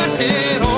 nasceram.